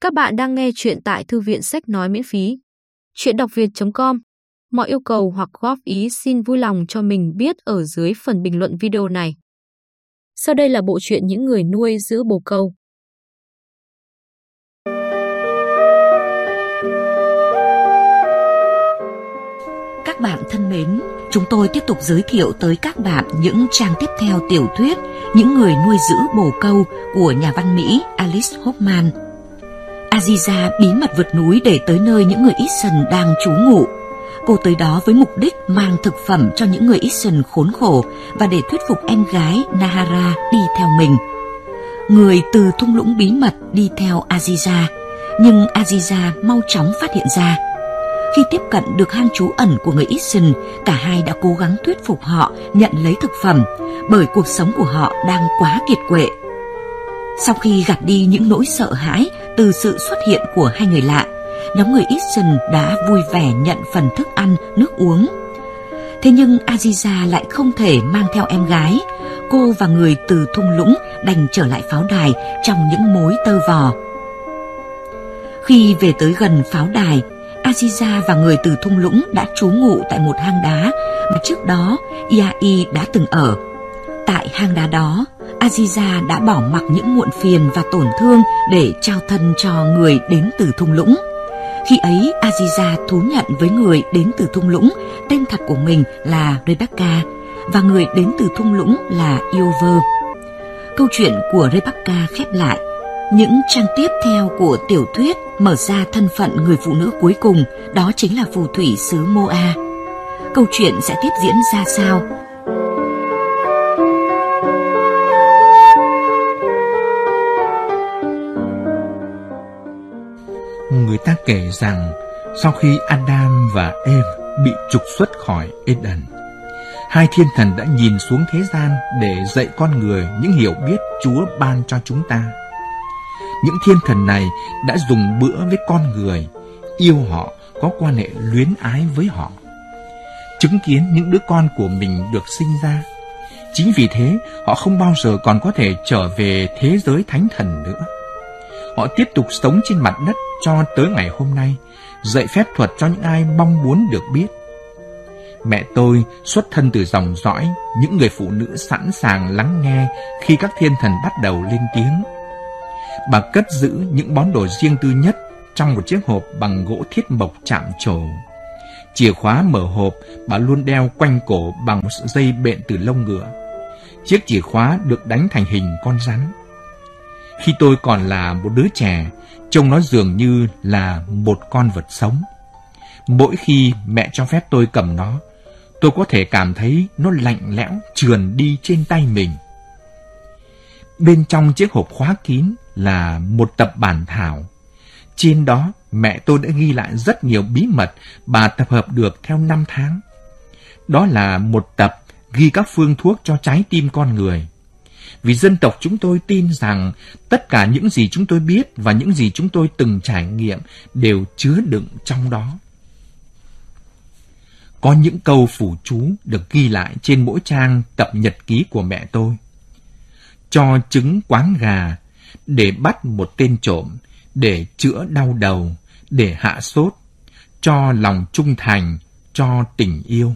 Các bạn đang nghe chuyện tại thư viện sách nói miễn phí. Chuyện đọc việt.com Mọi yêu cầu hoặc góp ý xin vui lòng cho mình biết ở dưới phần bình luận video này. Sau đây là bộ truyện những người nuôi giữ bồ câu. Các bạn thân mến, chúng tôi tiếp tục giới thiệu tới các bạn những trang tiếp theo tiểu thuyết Những người nuôi giữ bồ câu của nhà văn Mỹ Alice Hoffman. Aziza bí mật vượt núi để tới nơi những người Ixon đang trú ngụ. Cô tới đó với mục đích mang thực phẩm cho những người Ixon khốn khổ và để thuyết phục em gái Nahara đi theo mình. Người từ thung lũng bí mật đi theo Aziza, nhưng Aziza mau chóng phát hiện ra khi tiếp cận được hang trú ẩn của người Ixon, cả hai đã cố gắng thuyết phục họ nhận lấy thực phẩm, bởi cuộc sống của họ đang quá kiệt quệ. Sau khi gạt đi những nỗi sợ hãi từ sự xuất hiện của hai người lạ, nhóm người Ixon đã vui vẻ nhận phần thức ăn, nước uống. Thế nhưng Aziza lại không thể mang theo em gái. Cô và người từ thung lũng đành trở lại pháo đài trong những mối tơ vò. Khi về tới gần pháo đài, Aziza và người từ thung lũng đã trú ngụ tại một hang đá mà trước đó Iai đã từng ở. Tại hang đá đó, Aziza đã bỏ mặc những muộn phiền và tổn thương để trao thân cho người đến từ thung lũng. Khi ấy, Aziza thú nhận với người đến từ thung lũng tên thật của mình là Rebecca và người đến từ thung lũng là Iover. Câu chuyện của Rebecca khép lại. Những trang tiếp theo của tiểu thuyết mở ra thân phận người phụ nữ cuối cùng, đó chính là phù thủy xứ Moa. Câu chuyện sẽ tiếp diễn ra sao? Kể rằng sau khi Adam và Eve bị trục xuất khỏi Eden, hai thiên thần đã nhìn xuống thế gian để dạy con người những hiểu biết Chúa ban cho chúng ta. Những thiên thần này đã dùng bữa với con người, yêu họ, có quan hệ luyến ái với họ. Chứng kiến những đứa con của mình được sinh ra. Chính vì thế, họ không bao giờ còn có thể trở về thế giới thánh thần nữa. Họ tiếp tục sống trên mặt đất cho tới ngày hôm nay, dạy phép thuật cho những ai mong muốn được biết. Mẹ tôi xuất thân từ dòng dõi những người phụ nữ sẵn sàng lắng nghe khi các thiên thần bắt đầu lên tiếng. Bà cất giữ những món đồ riêng tư nhất trong một chiếc hộp bằng gỗ thiết mộc chạm trổ. Chìa khóa mở hộp bà luôn đeo quanh cổ bằng một sợi dây bện từ lông ngựa. Chiếc chìa khóa được đánh thành hình con rắn. Khi tôi còn là một đứa trẻ, trông nó dường như là một con vật sống. Mỗi khi mẹ cho phép tôi cầm nó, tôi có thể cảm thấy nó lạnh lẽo trườn đi trên tay mình. Bên trong chiếc hộp khóa kín là một tập bản thảo. Trên đó, mẹ tôi đã ghi lại rất nhiều bí mật bà tập hợp được theo năm tháng. Đó là một tập ghi các phương thuốc cho trái tim con người. Vì dân tộc chúng tôi tin rằng tất cả những gì chúng tôi biết và những gì chúng tôi từng trải nghiệm đều chứa đựng trong đó. Có những câu phủ chú được ghi lại trên mỗi trang tập nhật ký của mẹ tôi. Cho trứng quán gà, để bắt một tên trộm, để chữa đau đầu, để hạ sốt, cho lòng trung thành, cho tình yêu.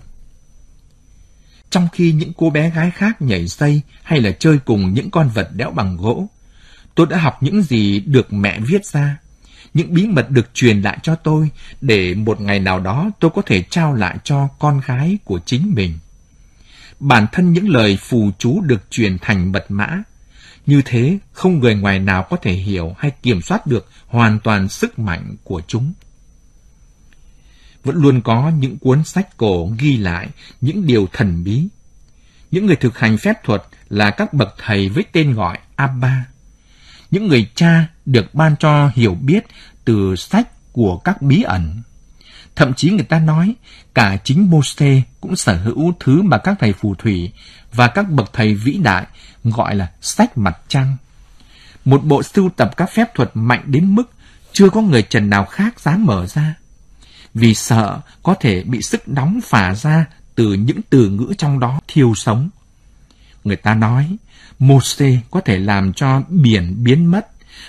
Trong khi những cô bé gái khác nhảy dây hay là chơi cùng những con vật đẽo bằng gỗ, tôi đã học những gì được mẹ viết ra, những bí mật được truyền lại cho tôi để một ngày nào đó tôi có thể trao lại cho con gái của chính mình. Bản thân những lời phù chú được truyền thành mật mã, như thế, không người ngoài nào có thể hiểu hay kiểm soát được hoàn toàn sức mạnh của chúng. Vẫn luôn có những cuốn sách cổ ghi lại những điều thần bí. Những người thực hành phép thuật là các bậc thầy với tên gọi Abba. Những người cha được ban cho hiểu biết từ sách của các bí ẩn. Thậm chí người ta nói cả chính Mose cũng sở hữu thứ mà các thầy phù thủy và các bậc thầy vĩ đại gọi là sách mặt trăng. Một bộ sưu tập các phép thuật mạnh đến mức chưa có người trần nào khác dám mở ra. Vì sợ có thể bị sức nóng phả ra từ những từ ngữ trong đó thiêu sống. Người ta nói, Moses có thể làm cho biển biến mất,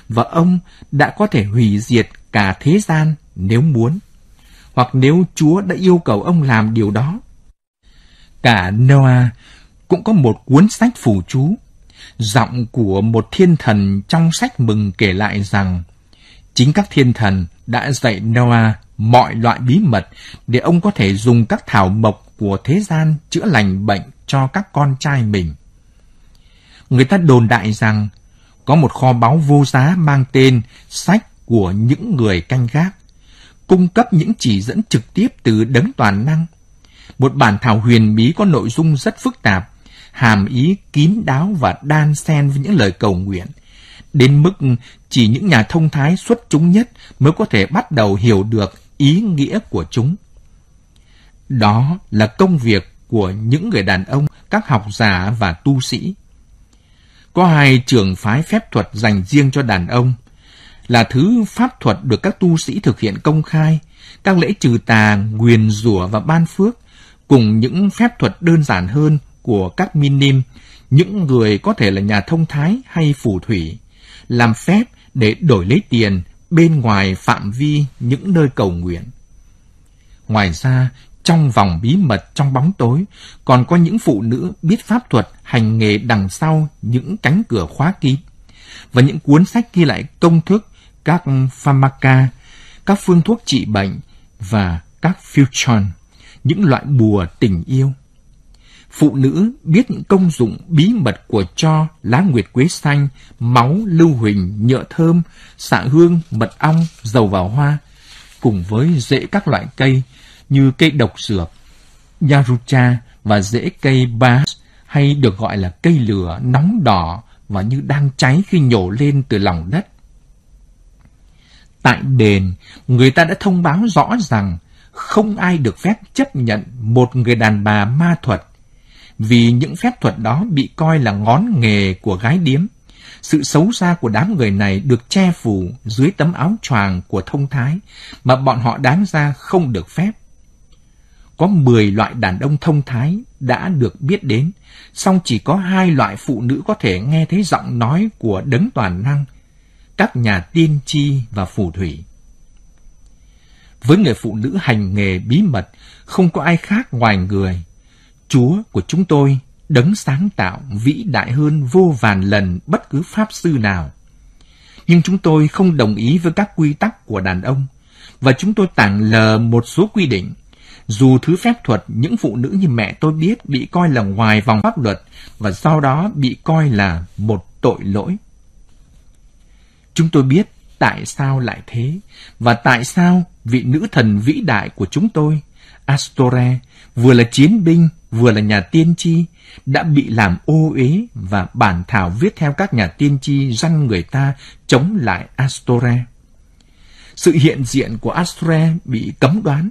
và ông đã có thể hủy diệt cả thế gian nếu muốn, hoặc nếu Chúa đã yêu cầu ông làm điều đó. Cả Noah cũng có một cuốn sách phù chú, giọng của một thiên thần trong sách mừng kể lại rằng chính các thiên thần đã dạy Noah mọi loại bí mật để ông có thể dùng các thảo mộc của thế gian chữa lành bệnh cho các con trai mình. Người ta đồn đại rằng có một kho báu vô giá mang tên sách của những người canh gác, cung cấp những chỉ dẫn trực tiếp từ đấng toàn năng. Một bản thảo huyền bí có nội dung rất phức tạp, hàm ý kín đáo và đan xen với những lời cầu nguyện, đến mức chỉ những nhà thông thái xuất chúng nhất mới có thể bắt đầu hiểu được ý nghĩa của chúng. Đó là công việc của những người đàn ông, các học giả và tu sĩ. Có hai trường phái phép thuật dành riêng cho đàn ông, là thứ pháp thuật được các tu sĩ thực hiện công khai, các lễ trừ tà, nguyền rủa và ban phước, cùng những phép thuật đơn giản hơn của các minim, những người có thể là nhà thông thái hay phù thủy, làm phép để đổi lấy tiền bên ngoài phạm vi những nơi cầu nguyện. Ngoài ra, trong vòng bí mật trong bóng tối, còn có những phụ nữ biết pháp thuật hành nghề đằng sau những cánh cửa khóa kín và những cuốn sách ghi lại công thức các pharmaca, các phương thuốc trị bệnh và các fusion, những loại bùa tình yêu. Phụ nữ biết những công dụng bí mật của cho lá nguyệt quế xanh, máu, lưu huỳnh, nhựa thơm, xạ hương, mật ong, dầu vào hoa, cùng với rễ các loại cây như cây độc dược, yarucha và rễ cây bass hay được gọi là cây lửa nóng đỏ và như đang cháy khi nhổ lên từ lòng đất. Tại đền, người ta đã thông báo rõ rằng không ai được phép chấp nhận một người đàn bà ma thuật, vì những phép thuật đó bị coi là ngón nghề của gái điếm. Sự xấu xa của đám người này được che phủ dưới tấm áo choàng của thông thái, mà bọn họ đáng ra không được phép. Có 10 loại đàn ông thông thái đã được biết đến, song chỉ có hai loại phụ nữ có thể nghe thấy giọng nói của đấng toàn năng, các nhà tiên tri và phù thủy. Với người phụ nữ hành nghề bí mật, không có ai khác ngoài người. Chúa của chúng tôi đấng sáng tạo vĩ đại hơn vô vàn lần bất cứ pháp sư nào. Nhưng chúng tôi không đồng ý với các quy tắc của đàn ông, và chúng tôi tảng lờ một số quy định. Dù thứ phép thuật những phụ nữ như mẹ tôi biết bị coi là ngoài vòng pháp luật và sau đó bị coi là một tội lỗi. Chúng tôi biết tại sao lại thế và tại sao vị nữ thần vĩ đại của chúng tôi, Astore, vừa là chiến binh vừa là nhà tiên tri, đã bị làm ô uế và bản thảo viết theo các nhà tiên tri răn người ta chống lại Astore. Sự hiện diện của Astore bị cấm đoán,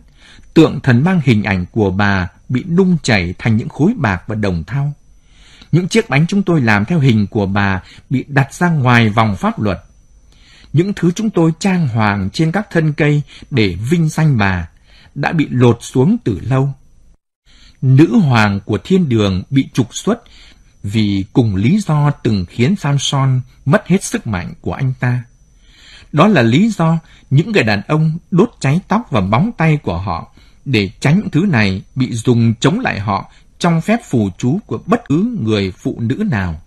tượng thần mang hình ảnh của bà bị đung chảy thành những khối bạc và đồng thau. Những chiếc bánh chúng tôi làm theo hình của bà bị đặt ra ngoài vòng pháp luật những thứ chúng tôi trang hoàng trên các thân cây để vinh danh bà đã bị lột xuống từ lâu. Nữ hoàng của thiên đường bị trục xuất vì cùng lý do từng khiến Samson mất hết sức mạnh của anh ta. Đó là lý do những người đàn ông đốt cháy tóc và bóng tay của họ để tránh những thứ này bị dùng chống lại họ trong phép phù chú của bất cứ người phụ nữ nào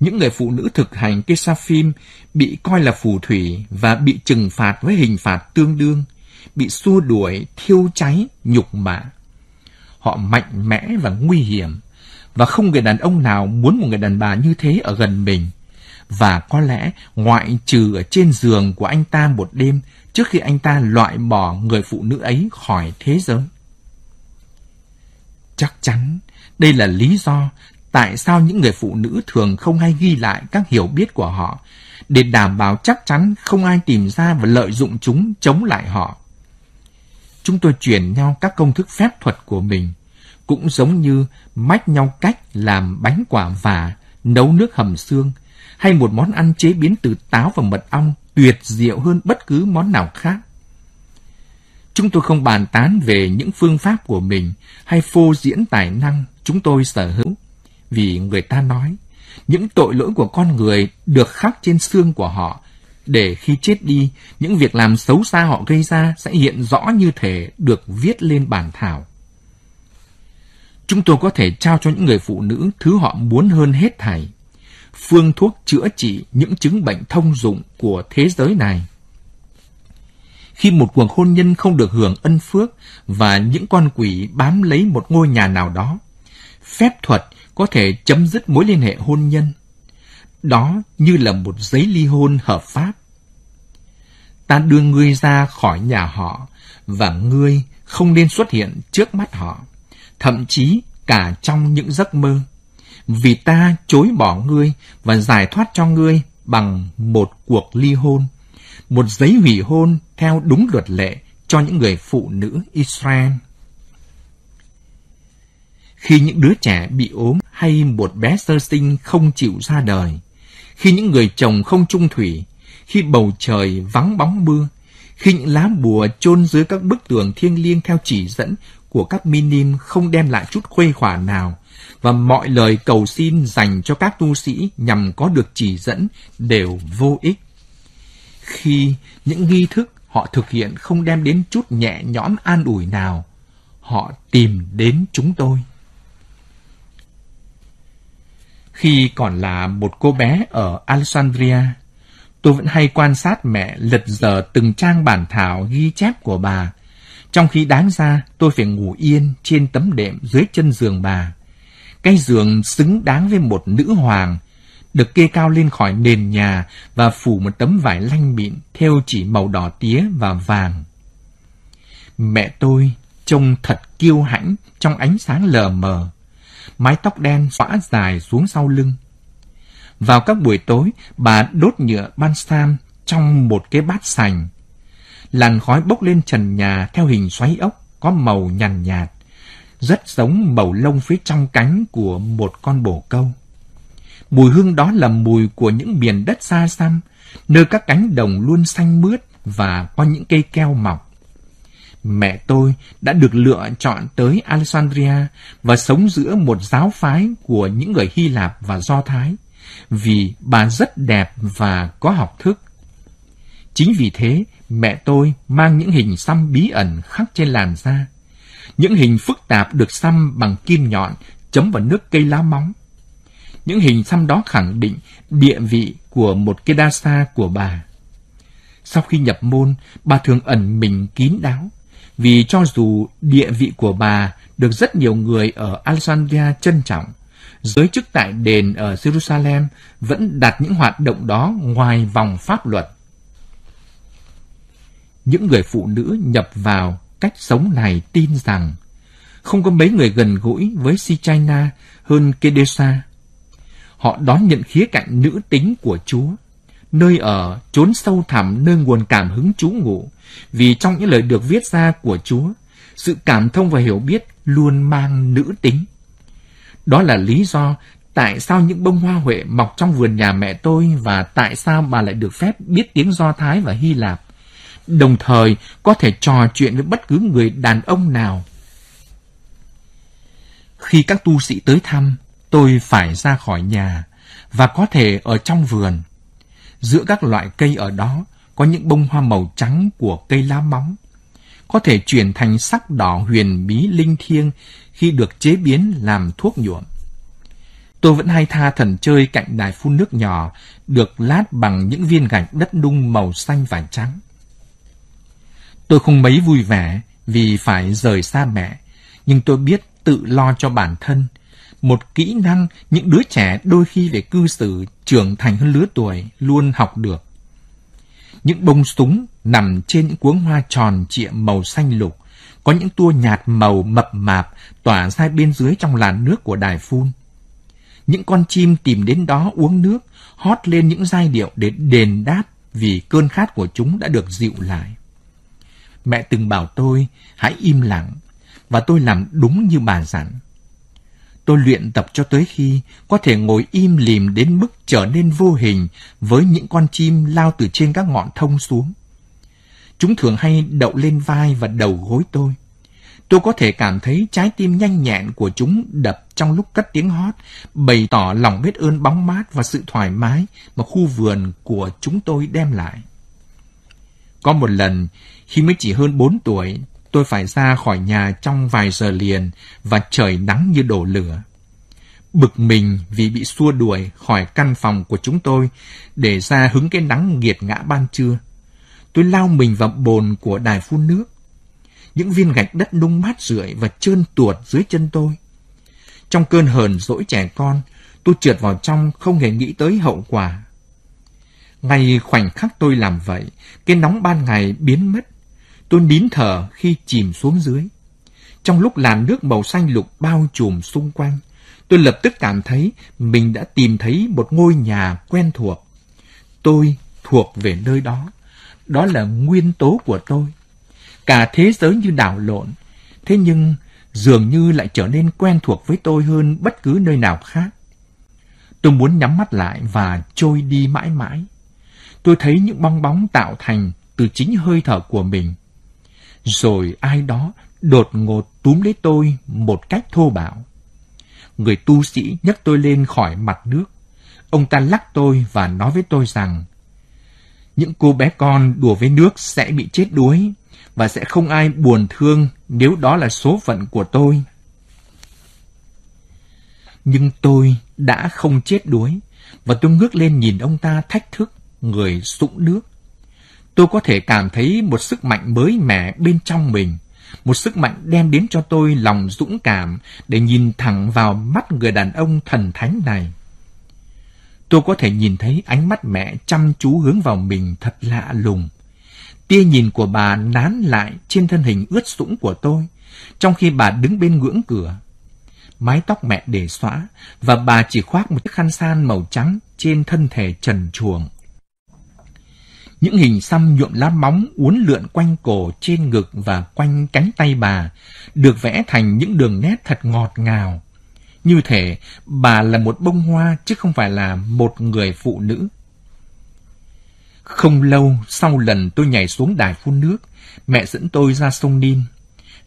những người phụ nữ thực hành Kesafim bị coi là phù thủy và bị trừng phạt với hình phạt tương đương, bị xua đuổi, thiêu cháy, nhục mạ. Họ mạnh mẽ và nguy hiểm, và không người đàn ông nào muốn một người đàn bà như thế ở gần mình. Và có lẽ ngoại trừ ở trên giường của anh ta một đêm trước khi anh ta loại bỏ người phụ nữ ấy khỏi thế giới. Chắc chắn đây là lý do tại sao những người phụ nữ thường không hay ghi lại các hiểu biết của họ để đảm bảo chắc chắn không ai tìm ra và lợi dụng chúng chống lại họ. Chúng tôi truyền nhau các công thức phép thuật của mình, cũng giống như mách nhau cách làm bánh quả vả, nấu nước hầm xương, hay một món ăn chế biến từ táo và mật ong tuyệt diệu hơn bất cứ món nào khác. Chúng tôi không bàn tán về những phương pháp của mình hay phô diễn tài năng chúng tôi sở hữu vì người ta nói, những tội lỗi của con người được khắc trên xương của họ, để khi chết đi, những việc làm xấu xa họ gây ra sẽ hiện rõ như thể được viết lên bản thảo. Chúng tôi có thể trao cho những người phụ nữ thứ họ muốn hơn hết thảy, phương thuốc chữa trị những chứng bệnh thông dụng của thế giới này. Khi một cuộc hôn nhân không được hưởng ân phước và những con quỷ bám lấy một ngôi nhà nào đó, phép thuật có thể chấm dứt mối liên hệ hôn nhân. Đó như là một giấy ly hôn hợp pháp. Ta đưa ngươi ra khỏi nhà họ và ngươi không nên xuất hiện trước mắt họ, thậm chí cả trong những giấc mơ. Vì ta chối bỏ ngươi và giải thoát cho ngươi bằng một cuộc ly hôn, một giấy hủy hôn theo đúng luật lệ cho những người phụ nữ Israel. Khi những đứa trẻ bị ốm hay một bé sơ sinh không chịu ra đời, khi những người chồng không trung thủy, khi bầu trời vắng bóng mưa, khi những lá bùa chôn dưới các bức tường thiêng liêng theo chỉ dẫn của các minim không đem lại chút khuây khỏa nào, và mọi lời cầu xin dành cho các tu sĩ nhằm có được chỉ dẫn đều vô ích. Khi những nghi thức họ thực hiện không đem đến chút nhẹ nhõm an ủi nào, họ tìm đến chúng tôi. Khi còn là một cô bé ở Alexandria, tôi vẫn hay quan sát mẹ lật dở từng trang bản thảo ghi chép của bà, trong khi đáng ra tôi phải ngủ yên trên tấm đệm dưới chân giường bà. Cái giường xứng đáng với một nữ hoàng, được kê cao lên khỏi nền nhà và phủ một tấm vải lanh mịn theo chỉ màu đỏ tía và vàng. Mẹ tôi trông thật kiêu hãnh trong ánh sáng lờ mờ mái tóc đen xõa dài xuống sau lưng. Vào các buổi tối, bà đốt nhựa ban sam trong một cái bát sành. Làn khói bốc lên trần nhà theo hình xoáy ốc, có màu nhàn nhạt, rất giống màu lông phía trong cánh của một con bồ câu. Mùi hương đó là mùi của những miền đất xa xăm, nơi các cánh đồng luôn xanh mướt và có những cây keo mọc mẹ tôi đã được lựa chọn tới Alexandria và sống giữa một giáo phái của những người Hy Lạp và Do Thái, vì bà rất đẹp và có học thức. Chính vì thế, mẹ tôi mang những hình xăm bí ẩn khắc trên làn da. Những hình phức tạp được xăm bằng kim nhọn chấm vào nước cây lá móng. Những hình xăm đó khẳng định địa vị của một Kedasa của bà. Sau khi nhập môn, bà thường ẩn mình kín đáo vì cho dù địa vị của bà được rất nhiều người ở Alexandria trân trọng, giới chức tại đền ở Jerusalem vẫn đặt những hoạt động đó ngoài vòng pháp luật. Những người phụ nữ nhập vào cách sống này tin rằng không có mấy người gần gũi với Sichaina hơn Kedesa. Họ đón nhận khía cạnh nữ tính của Chúa, nơi ở trốn sâu thẳm nơi nguồn cảm hứng chú ngụ, vì trong những lời được viết ra của Chúa, sự cảm thông và hiểu biết luôn mang nữ tính. Đó là lý do tại sao những bông hoa huệ mọc trong vườn nhà mẹ tôi và tại sao bà lại được phép biết tiếng Do Thái và Hy Lạp, đồng thời có thể trò chuyện với bất cứ người đàn ông nào. Khi các tu sĩ tới thăm, tôi phải ra khỏi nhà và có thể ở trong vườn. Giữa các loại cây ở đó có những bông hoa màu trắng của cây lá móng, có thể chuyển thành sắc đỏ huyền bí linh thiêng khi được chế biến làm thuốc nhuộm. Tôi vẫn hay tha thần chơi cạnh đài phun nước nhỏ, được lát bằng những viên gạch đất nung màu xanh và trắng. Tôi không mấy vui vẻ vì phải rời xa mẹ, nhưng tôi biết tự lo cho bản thân. Một kỹ năng những đứa trẻ đôi khi về cư xử trưởng thành hơn lứa tuổi luôn học được. Những bông súng nằm trên những cuống hoa tròn trịa màu xanh lục, có những tua nhạt màu mập mạp tỏa ra bên dưới trong làn nước của đài phun. Những con chim tìm đến đó uống nước, hót lên những giai điệu để đền đáp vì cơn khát của chúng đã được dịu lại. Mẹ từng bảo tôi hãy im lặng, và tôi làm đúng như bà dặn. Tôi luyện tập cho tới khi có thể ngồi im lìm đến mức trở nên vô hình với những con chim lao từ trên các ngọn thông xuống. Chúng thường hay đậu lên vai và đầu gối tôi. Tôi có thể cảm thấy trái tim nhanh nhẹn của chúng đập trong lúc cất tiếng hót, bày tỏ lòng biết ơn bóng mát và sự thoải mái mà khu vườn của chúng tôi đem lại. Có một lần, khi mới chỉ hơn 4 tuổi, tôi phải ra khỏi nhà trong vài giờ liền và trời nắng như đổ lửa. Bực mình vì bị xua đuổi khỏi căn phòng của chúng tôi để ra hứng cái nắng nghiệt ngã ban trưa. Tôi lao mình vào bồn của đài phun nước. Những viên gạch đất nung mát rượi và trơn tuột dưới chân tôi. Trong cơn hờn dỗi trẻ con, tôi trượt vào trong không hề nghĩ tới hậu quả. Ngay khoảnh khắc tôi làm vậy, cái nóng ban ngày biến mất. Tôi nín thở khi chìm xuống dưới. Trong lúc làn nước màu xanh lục bao trùm xung quanh, tôi lập tức cảm thấy mình đã tìm thấy một ngôi nhà quen thuộc. Tôi thuộc về nơi đó. Đó là nguyên tố của tôi. Cả thế giới như đảo lộn. Thế nhưng dường như lại trở nên quen thuộc với tôi hơn bất cứ nơi nào khác. Tôi muốn nhắm mắt lại và trôi đi mãi mãi. Tôi thấy những bong bóng tạo thành từ chính hơi thở của mình. Rồi ai đó đột ngột túm lấy tôi một cách thô bạo. Người tu sĩ nhấc tôi lên khỏi mặt nước. Ông ta lắc tôi và nói với tôi rằng những cô bé con đùa với nước sẽ bị chết đuối và sẽ không ai buồn thương nếu đó là số phận của tôi. Nhưng tôi đã không chết đuối và tôi ngước lên nhìn ông ta thách thức, người sũng nước. Tôi có thể cảm thấy một sức mạnh mới mẻ bên trong mình, một sức mạnh đem đến cho tôi lòng dũng cảm để nhìn thẳng vào mắt người đàn ông thần thánh này. Tôi có thể nhìn thấy ánh mắt mẹ chăm chú hướng vào mình thật lạ lùng. Tia nhìn của bà nán lại trên thân hình ướt sũng của tôi, trong khi bà đứng bên ngưỡng cửa. Mái tóc mẹ để xõa, và bà chỉ khoác một chiếc khăn san màu trắng trên thân thể trần chuồng. Những hình xăm nhuộm lá móng uốn lượn quanh cổ trên ngực và quanh cánh tay bà, được vẽ thành những đường nét thật ngọt ngào. Như thể bà là một bông hoa chứ không phải là một người phụ nữ. Không lâu sau lần tôi nhảy xuống đài phun nước, mẹ dẫn tôi ra sông Nin.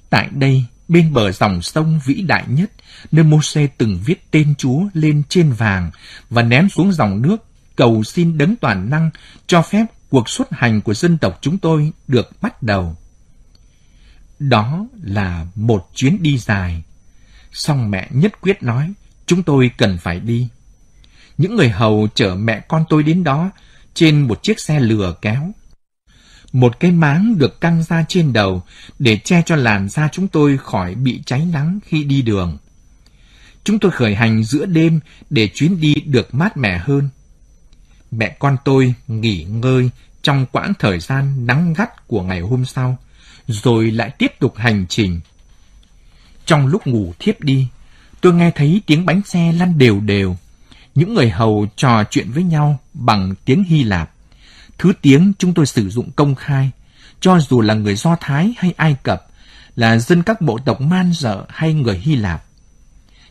Tại đây, bên bờ dòng sông vĩ đại nhất, nơi Mô-xê từng viết tên Chúa lên trên vàng và ném xuống dòng nước, cầu xin đấng toàn năng cho phép cuộc xuất hành của dân tộc chúng tôi được bắt đầu. Đó là một chuyến đi dài. Song mẹ nhất quyết nói, chúng tôi cần phải đi. Những người hầu chở mẹ con tôi đến đó trên một chiếc xe lừa kéo. Một cái máng được căng ra trên đầu để che cho làn da chúng tôi khỏi bị cháy nắng khi đi đường. Chúng tôi khởi hành giữa đêm để chuyến đi được mát mẻ hơn. Mẹ con tôi nghỉ ngơi trong quãng thời gian nắng gắt của ngày hôm sau, rồi lại tiếp tục hành trình. Trong lúc ngủ thiếp đi, tôi nghe thấy tiếng bánh xe lăn đều đều. Những người hầu trò chuyện với nhau bằng tiếng Hy Lạp. Thứ tiếng chúng tôi sử dụng công khai, cho dù là người Do Thái hay Ai Cập, là dân các bộ tộc Man dợ hay người Hy Lạp.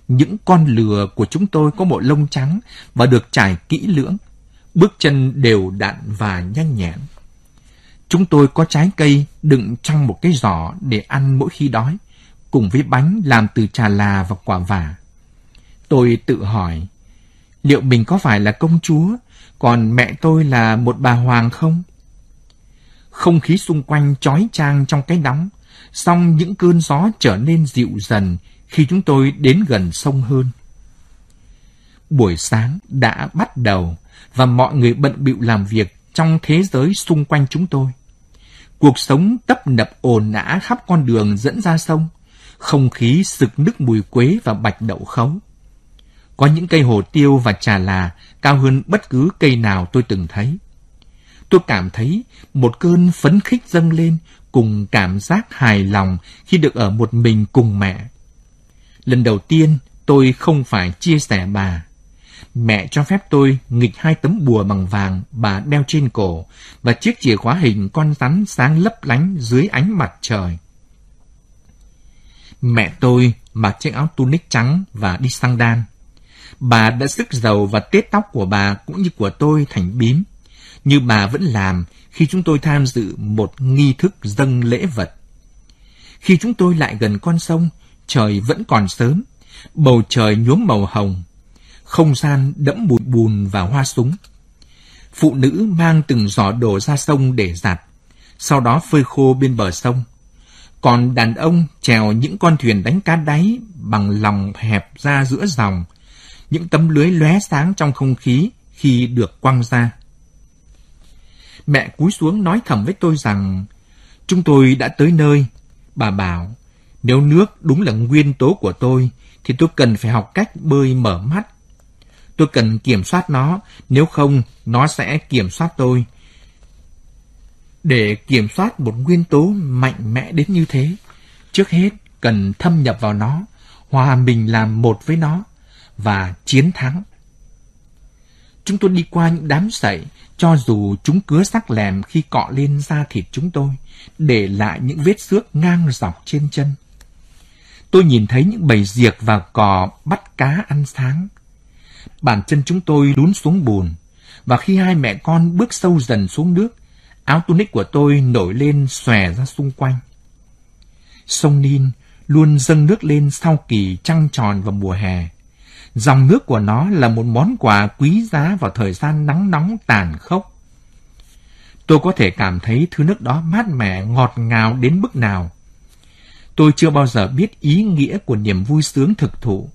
Những con lừa của chúng tôi có bộ lông trắng và được trải kỹ lưỡng, bước chân đều đặn và nhanh nhẹn. Chúng tôi có trái cây đựng trong một cái giỏ để ăn mỗi khi đói, cùng với bánh làm từ trà là và quả vả. Tôi tự hỏi, liệu mình có phải là công chúa, còn mẹ tôi là một bà hoàng không? Không khí xung quanh chói chang trong cái nóng, song những cơn gió trở nên dịu dần khi chúng tôi đến gần sông hơn. Buổi sáng đã bắt đầu và mọi người bận bịu làm việc trong thế giới xung quanh chúng tôi. Cuộc sống tấp nập ồn ã khắp con đường dẫn ra sông, không khí sực nức mùi quế và bạch đậu khấu. Có những cây hồ tiêu và trà là cao hơn bất cứ cây nào tôi từng thấy. Tôi cảm thấy một cơn phấn khích dâng lên cùng cảm giác hài lòng khi được ở một mình cùng mẹ. Lần đầu tiên tôi không phải chia sẻ bà. Mẹ cho phép tôi nghịch hai tấm bùa bằng vàng bà đeo trên cổ và chiếc chìa khóa hình con rắn sáng lấp lánh dưới ánh mặt trời. Mẹ tôi mặc chiếc áo tunic trắng và đi sang đan. Bà đã sức dầu và tết tóc của bà cũng như của tôi thành bím, như bà vẫn làm khi chúng tôi tham dự một nghi thức dâng lễ vật. Khi chúng tôi lại gần con sông, trời vẫn còn sớm, bầu trời nhuốm màu hồng, không gian đẫm bụi bùn và hoa súng. Phụ nữ mang từng giỏ đồ ra sông để giặt, sau đó phơi khô bên bờ sông. Còn đàn ông chèo những con thuyền đánh cá đáy bằng lòng hẹp ra giữa dòng, những tấm lưới lóe sáng trong không khí khi được quăng ra. Mẹ cúi xuống nói thầm với tôi rằng, chúng tôi đã tới nơi. Bà bảo, nếu nước đúng là nguyên tố của tôi, thì tôi cần phải học cách bơi mở mắt. Tôi cần kiểm soát nó, nếu không, nó sẽ kiểm soát tôi. Để kiểm soát một nguyên tố mạnh mẽ đến như thế, trước hết cần thâm nhập vào nó, hòa mình làm một với nó và chiến thắng. Chúng tôi đi qua những đám sậy, cho dù chúng cứa sắc lèm khi cọ lên da thịt chúng tôi, để lại những vết xước ngang dọc trên chân. Tôi nhìn thấy những bầy diệc và cò bắt cá ăn sáng. Bàn chân chúng tôi lún xuống bùn, và khi hai mẹ con bước sâu dần xuống nước, áo tunic của tôi nổi lên xòe ra xung quanh. Sông Nin luôn dâng nước lên sau kỳ trăng tròn vào mùa hè. Dòng nước của nó là một món quà quý giá vào thời gian nắng nóng tàn khốc. Tôi có thể cảm thấy thứ nước đó mát mẻ, ngọt ngào đến mức nào. Tôi chưa bao giờ biết ý nghĩa của niềm vui sướng thực thụ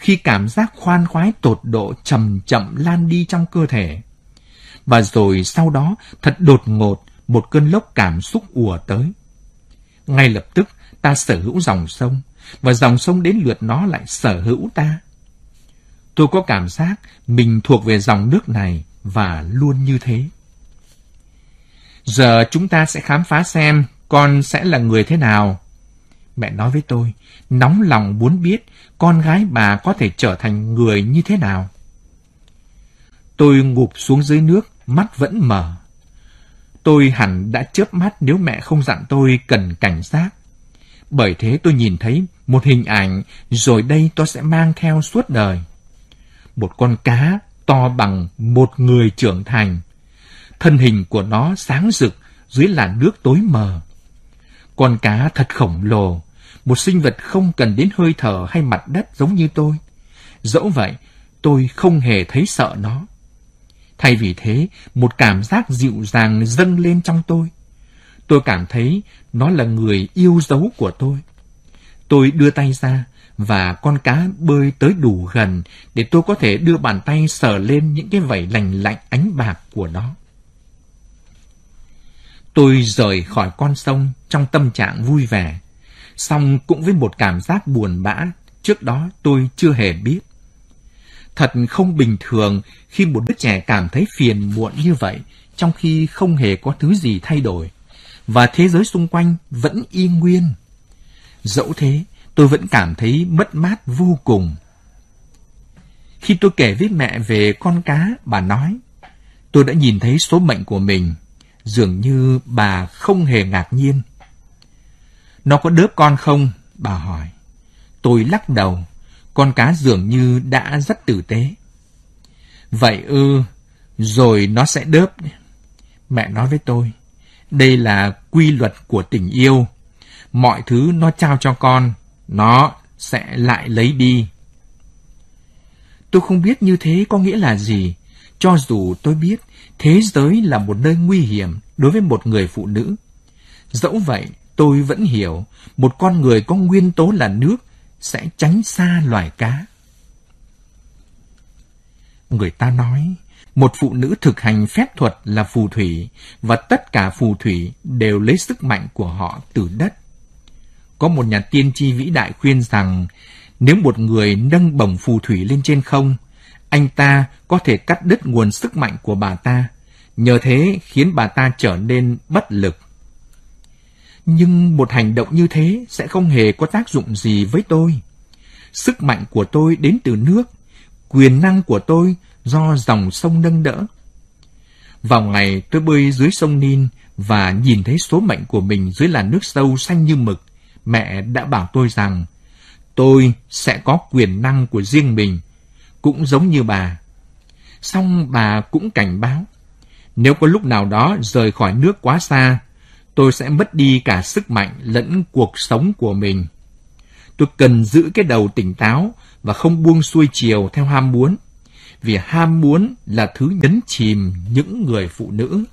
khi cảm giác khoan khoái tột độ chậm chậm lan đi trong cơ thể. Và rồi sau đó, thật đột ngột, một cơn lốc cảm xúc ùa tới. Ngay lập tức, ta sở hữu dòng sông, và dòng sông đến lượt nó lại sở hữu ta. Tôi có cảm giác mình thuộc về dòng nước này và luôn như thế. Giờ chúng ta sẽ khám phá xem con sẽ là người thế nào. Mẹ nói với tôi, nóng lòng muốn biết con gái bà có thể trở thành người như thế nào. Tôi ngụp xuống dưới nước, mắt vẫn mở. Tôi hẳn đã chớp mắt nếu mẹ không dặn tôi cần cảnh giác. Bởi thế tôi nhìn thấy một hình ảnh, rồi đây tôi sẽ mang theo suốt đời. Một con cá to bằng một người trưởng thành. Thân hình của nó sáng rực dưới làn nước tối mờ. Con cá thật khổng lồ, một sinh vật không cần đến hơi thở hay mặt đất giống như tôi. Dẫu vậy, tôi không hề thấy sợ nó. Thay vì thế, một cảm giác dịu dàng dâng lên trong tôi. Tôi cảm thấy nó là người yêu dấu của tôi. Tôi đưa tay ra và con cá bơi tới đủ gần để tôi có thể đưa bàn tay sờ lên những cái vảy lành lạnh ánh bạc của nó. Tôi rời khỏi con sông trong tâm trạng vui vẻ, song cũng với một cảm giác buồn bã trước đó tôi chưa hề biết. Thật không bình thường khi một đứa trẻ cảm thấy phiền muộn như vậy trong khi không hề có thứ gì thay đổi và thế giới xung quanh vẫn y nguyên. Dẫu thế, tôi vẫn cảm thấy mất mát vô cùng. Khi tôi kể với mẹ về con cá, bà nói, tôi đã nhìn thấy số mệnh của mình. Dường như bà không hề ngạc nhiên. Nó có đớp con không? Bà hỏi. Tôi lắc đầu. Con cá dường như đã rất tử tế. Vậy ư, rồi nó sẽ đớp. Mẹ nói với tôi. Đây là quy luật của tình yêu. Mọi thứ nó trao cho con, nó sẽ lại lấy đi. Tôi không biết như thế có nghĩa là gì, cho dù tôi biết thế giới là một nơi nguy hiểm đối với một người phụ nữ. Dẫu vậy, tôi vẫn hiểu một con người có nguyên tố là nước sẽ tránh xa loài cá. Người ta nói, một phụ nữ thực hành phép thuật là phù thủy và tất cả phù thủy đều lấy sức mạnh của họ từ đất. Có một nhà tiên tri vĩ đại khuyên rằng nếu một người nâng bổng phù thủy lên trên không, anh ta có thể cắt đứt nguồn sức mạnh của bà ta, nhờ thế khiến bà ta trở nên bất lực. Nhưng một hành động như thế sẽ không hề có tác dụng gì với tôi. Sức mạnh của tôi đến từ nước, quyền năng của tôi do dòng sông nâng đỡ. Vào ngày tôi bơi dưới sông Nin và nhìn thấy số mệnh của mình dưới làn nước sâu xanh như mực, mẹ đã bảo tôi rằng tôi sẽ có quyền năng của riêng mình, cũng giống như bà. Xong bà cũng cảnh báo, nếu có lúc nào đó rời khỏi nước quá xa, tôi sẽ mất đi cả sức mạnh lẫn cuộc sống của mình. Tôi cần giữ cái đầu tỉnh táo và không buông xuôi chiều theo ham muốn, vì ham muốn là thứ nhấn chìm những người phụ nữ.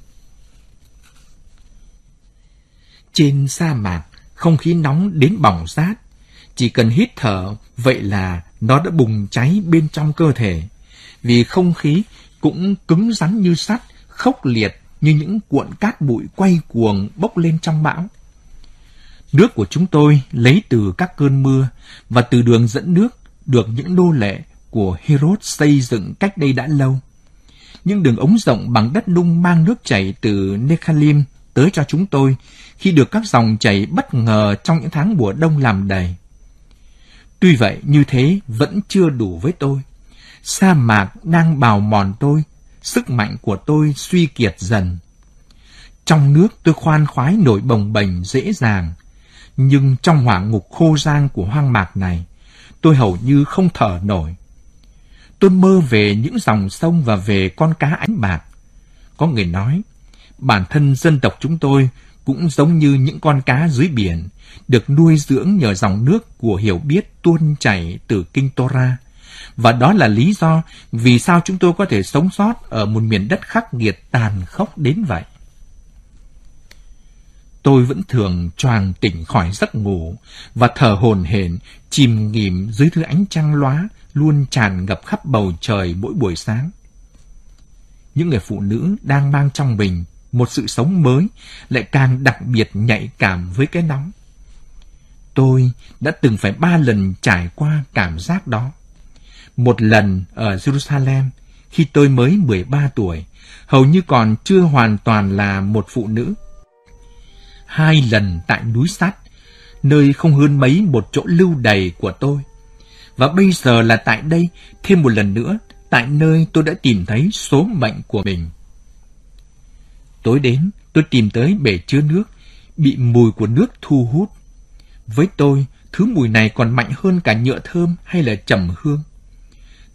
Trên sa mạc, không khí nóng đến bỏng rát. Chỉ cần hít thở, vậy là nó đã bùng cháy bên trong cơ thể. Vì không khí cũng cứng rắn như sắt, khốc liệt như những cuộn cát bụi quay cuồng bốc lên trong bão. Nước của chúng tôi lấy từ các cơn mưa và từ đường dẫn nước được những đô lệ của Herod xây dựng cách đây đã lâu. Những đường ống rộng bằng đất nung mang nước chảy từ Nekhalim tới cho chúng tôi khi được các dòng chảy bất ngờ trong những tháng mùa đông làm đầy. Tuy vậy, như thế vẫn chưa đủ với tôi. Sa mạc đang bào mòn tôi, sức mạnh của tôi suy kiệt dần. Trong nước tôi khoan khoái nổi bồng bềnh dễ dàng, nhưng trong hỏa ngục khô giang của hoang mạc này, tôi hầu như không thở nổi. Tôi mơ về những dòng sông và về con cá ánh bạc. Có người nói, bản thân dân tộc chúng tôi cũng giống như những con cá dưới biển, được nuôi dưỡng nhờ dòng nước của hiểu biết tuôn chảy từ kinh Torah. Và đó là lý do vì sao chúng tôi có thể sống sót ở một miền đất khắc nghiệt tàn khốc đến vậy. Tôi vẫn thường choàng tỉnh khỏi giấc ngủ và thở hồn hển, chìm nghỉm dưới thứ ánh trăng lóa luôn tràn ngập khắp bầu trời mỗi buổi sáng. Những người phụ nữ đang mang trong mình một sự sống mới lại càng đặc biệt nhạy cảm với cái nóng. Tôi đã từng phải ba lần trải qua cảm giác đó. Một lần ở Jerusalem, khi tôi mới 13 tuổi, hầu như còn chưa hoàn toàn là một phụ nữ. Hai lần tại núi sắt, nơi không hơn mấy một chỗ lưu đầy của tôi. Và bây giờ là tại đây, thêm một lần nữa, tại nơi tôi đã tìm thấy số mệnh của mình. Tối đến, tôi tìm tới bể chứa nước, bị mùi của nước thu hút. Với tôi, thứ mùi này còn mạnh hơn cả nhựa thơm hay là trầm hương.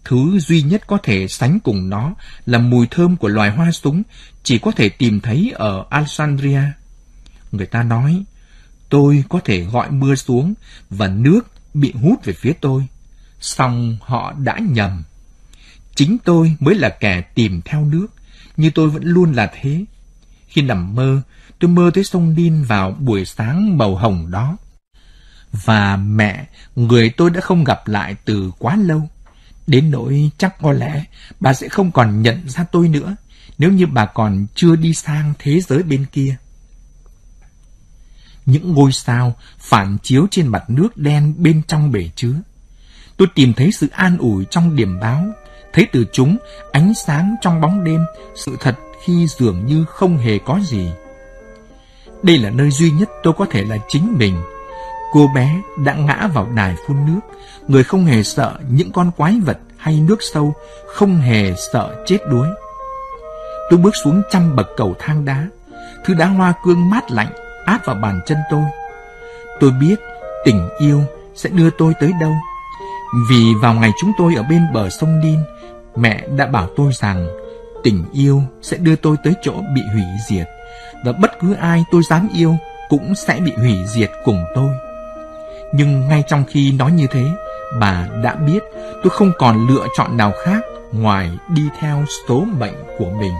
Thứ duy nhất có thể sánh cùng nó là mùi thơm của loài hoa súng chỉ có thể tìm thấy ở Alexandria. Người ta nói, tôi có thể gọi mưa xuống và nước bị hút về phía tôi. Xong họ đã nhầm. Chính tôi mới là kẻ tìm theo nước, như tôi vẫn luôn là thế. Khi nằm mơ, tôi mơ thấy sông Đin vào buổi sáng màu hồng đó. Và mẹ, người tôi đã không gặp lại từ quá lâu. Đến nỗi chắc có lẽ bà sẽ không còn nhận ra tôi nữa nếu như bà còn chưa đi sang thế giới bên kia. Những ngôi sao phản chiếu trên mặt nước đen bên trong bể chứa. Tôi tìm thấy sự an ủi trong điểm báo, thấy từ chúng ánh sáng trong bóng đêm, sự thật khi dường như không hề có gì. Đây là nơi duy nhất tôi có thể là chính mình. Cô bé đã ngã vào đài phun nước, người không hề sợ những con quái vật hay nước sâu, không hề sợ chết đuối. Tôi bước xuống trăm bậc cầu thang đá, thứ đá hoa cương mát lạnh áp vào bàn chân tôi. Tôi biết tình yêu sẽ đưa tôi tới đâu. Vì vào ngày chúng tôi ở bên bờ sông Nin, mẹ đã bảo tôi rằng tình yêu sẽ đưa tôi tới chỗ bị hủy diệt và bất cứ ai tôi dám yêu cũng sẽ bị hủy diệt cùng tôi. Nhưng ngay trong khi nói như thế, bà đã biết tôi không còn lựa chọn nào khác ngoài đi theo số mệnh của mình.